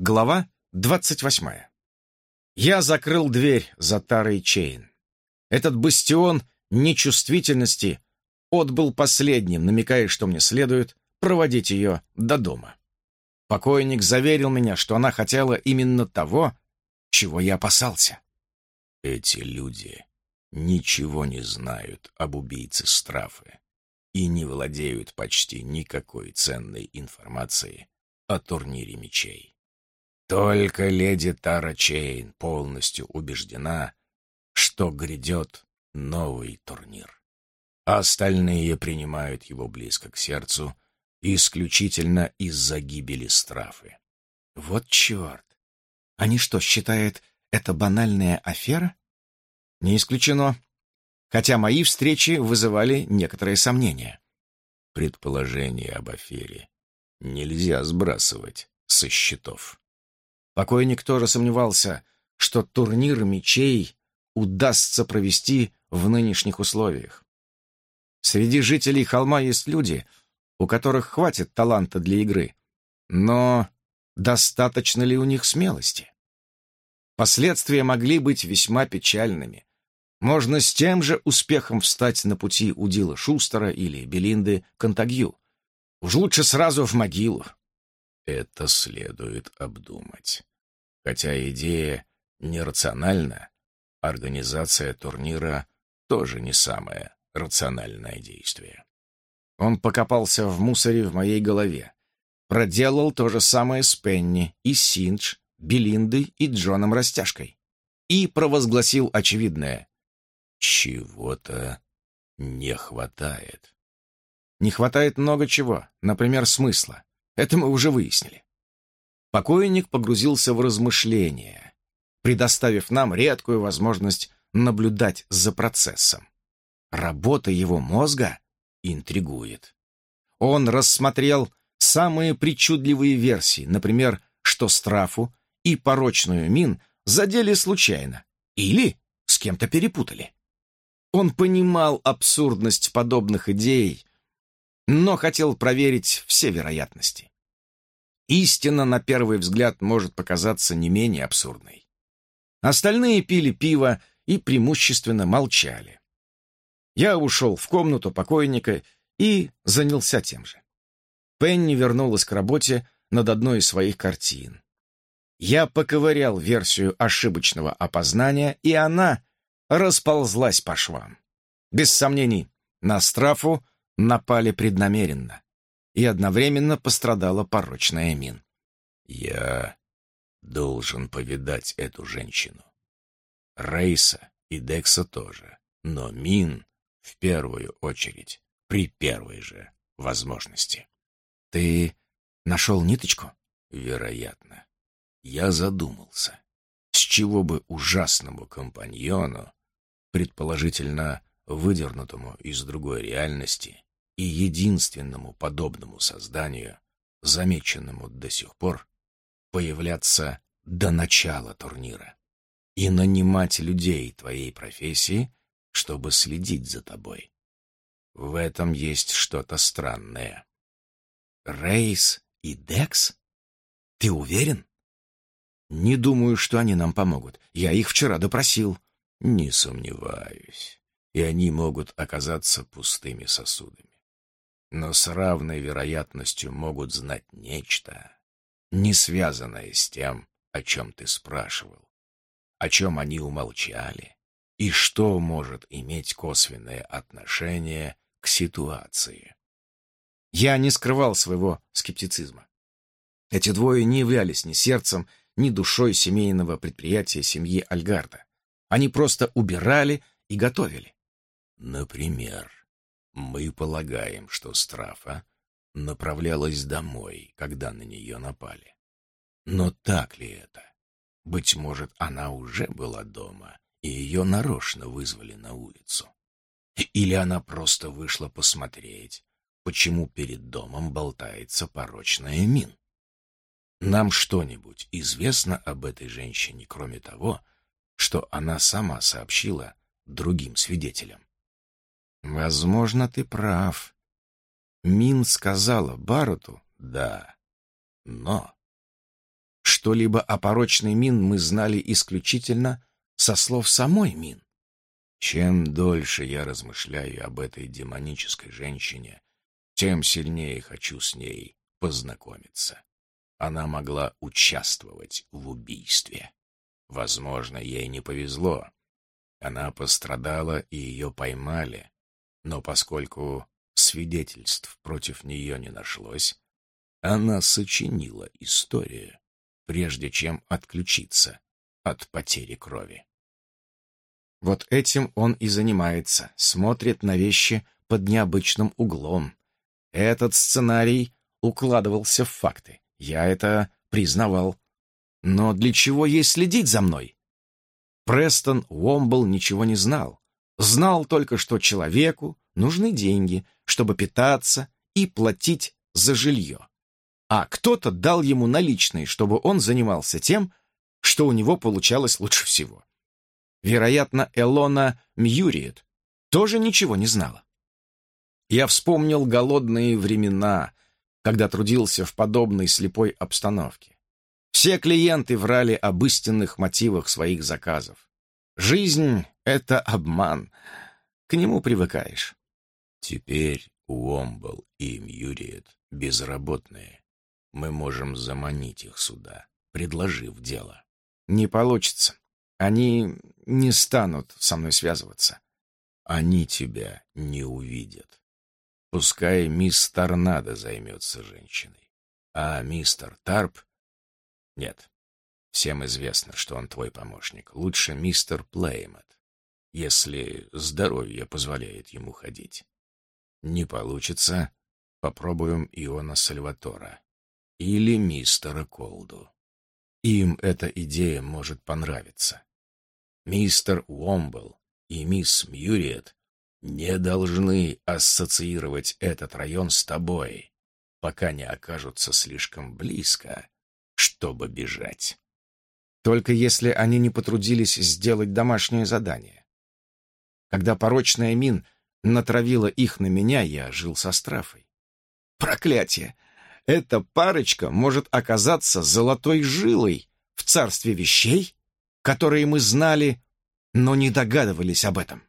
Глава двадцать восьмая. Я закрыл дверь за Тарой Чейн. Этот бастион нечувствительности отбыл последним, намекая, что мне следует проводить ее до дома. Покойник заверил меня, что она хотела именно того, чего я опасался. Эти люди ничего не знают об убийце Страфы и не владеют почти никакой ценной информацией о турнире мечей. Только леди Тара Чейн полностью убеждена, что грядет новый турнир. А остальные принимают его близко к сердцу исключительно из-за гибели Страфы. Вот черт! Они что, считают это банальная афера? Не исключено. Хотя мои встречи вызывали некоторые сомнения. Предположение об афере нельзя сбрасывать со счетов. Покойник тоже сомневался, что турнир мечей удастся провести в нынешних условиях. Среди жителей холма есть люди, у которых хватит таланта для игры, но достаточно ли у них смелости? Последствия могли быть весьма печальными. Можно с тем же успехом встать на пути у Дила Шустера или Белинды Контагью. Уж лучше сразу в могилу. Это следует обдумать. Хотя идея нерациональна, организация турнира тоже не самое рациональное действие. Он покопался в мусоре в моей голове. Проделал то же самое с Пенни и Синдж, Белиндой и Джоном Растяжкой. И провозгласил очевидное. Чего-то не хватает. Не хватает много чего, например, смысла. Это мы уже выяснили. Покойник погрузился в размышления, предоставив нам редкую возможность наблюдать за процессом. Работа его мозга интригует. Он рассмотрел самые причудливые версии, например, что Страфу и порочную Мин задели случайно или с кем-то перепутали. Он понимал абсурдность подобных идей, но хотел проверить все вероятности. Истина, на первый взгляд, может показаться не менее абсурдной. Остальные пили пиво и преимущественно молчали. Я ушел в комнату покойника и занялся тем же. Пенни вернулась к работе над одной из своих картин. Я поковырял версию ошибочного опознания, и она расползлась по швам. Без сомнений, на страфу напали преднамеренно и одновременно пострадала порочная Мин. «Я должен повидать эту женщину. Рейса и Декса тоже, но Мин в первую очередь, при первой же возможности». «Ты нашел ниточку?» «Вероятно. Я задумался, с чего бы ужасному компаньону, предположительно выдернутому из другой реальности, и единственному подобному созданию, замеченному до сих пор, появляться до начала турнира и нанимать людей твоей профессии, чтобы следить за тобой. В этом есть что-то странное. Рейс и Декс? Ты уверен? Не думаю, что они нам помогут. Я их вчера допросил. Не сомневаюсь. И они могут оказаться пустыми сосудами но с равной вероятностью могут знать нечто, не связанное с тем, о чем ты спрашивал, о чем они умолчали, и что может иметь косвенное отношение к ситуации. Я не скрывал своего скептицизма. Эти двое не являлись ни сердцем, ни душой семейного предприятия семьи Альгарда. Они просто убирали и готовили. Например, мы полагаем, что Страфа направлялась домой, когда на нее напали. Но так ли это? Быть может, она уже была дома, и ее нарочно вызвали на улицу. Или она просто вышла посмотреть, почему перед домом болтается порочная мин. Нам что-нибудь известно об этой женщине, кроме того, что она сама сообщила другим свидетелям? Возможно, ты прав. Мин сказала Баруту, да. Но что-либо о порочной Мин мы знали исключительно со слов самой Мин. Чем дольше я размышляю об этой демонической женщине, тем сильнее хочу с ней познакомиться. Она могла участвовать в убийстве. Возможно, ей не повезло. Она пострадала, и ее поймали. Но поскольку свидетельств против нее не нашлось, она сочинила историю, прежде чем отключиться от потери крови. Вот этим он и занимается, смотрит на вещи под необычным углом. Этот сценарий укладывался в факты. Я это признавал. Но для чего ей следить за мной? Престон Уомбл ничего не знал. Знал только, что человеку нужны деньги, чтобы питаться и платить за жилье. А кто-то дал ему наличные, чтобы он занимался тем, что у него получалось лучше всего. Вероятно, Элона Мьюриет тоже ничего не знала. Я вспомнил голодные времена, когда трудился в подобной слепой обстановке. Все клиенты врали об истинных мотивах своих заказов. Жизнь — это обман. К нему привыкаешь. Теперь Уомбл и Мьюриет безработные. Мы можем заманить их сюда, предложив дело. Не получится. Они не станут со мной связываться. Они тебя не увидят. Пускай мисс Торнадо займется женщиной. А мистер Тарп... Нет. Всем известно, что он твой помощник. Лучше мистер Плеймот, если здоровье позволяет ему ходить. Не получится, попробуем Иона Сальватора. Или мистера Колду. Им эта идея может понравиться. Мистер Уомбл и мисс Мьюриет не должны ассоциировать этот район с тобой, пока не окажутся слишком близко, чтобы бежать. Только если они не потрудились сделать домашнее задание. Когда порочная Мин натравила их на меня, я жил со страфой. Проклятие! Эта парочка может оказаться золотой жилой в царстве вещей, которые мы знали, но не догадывались об этом.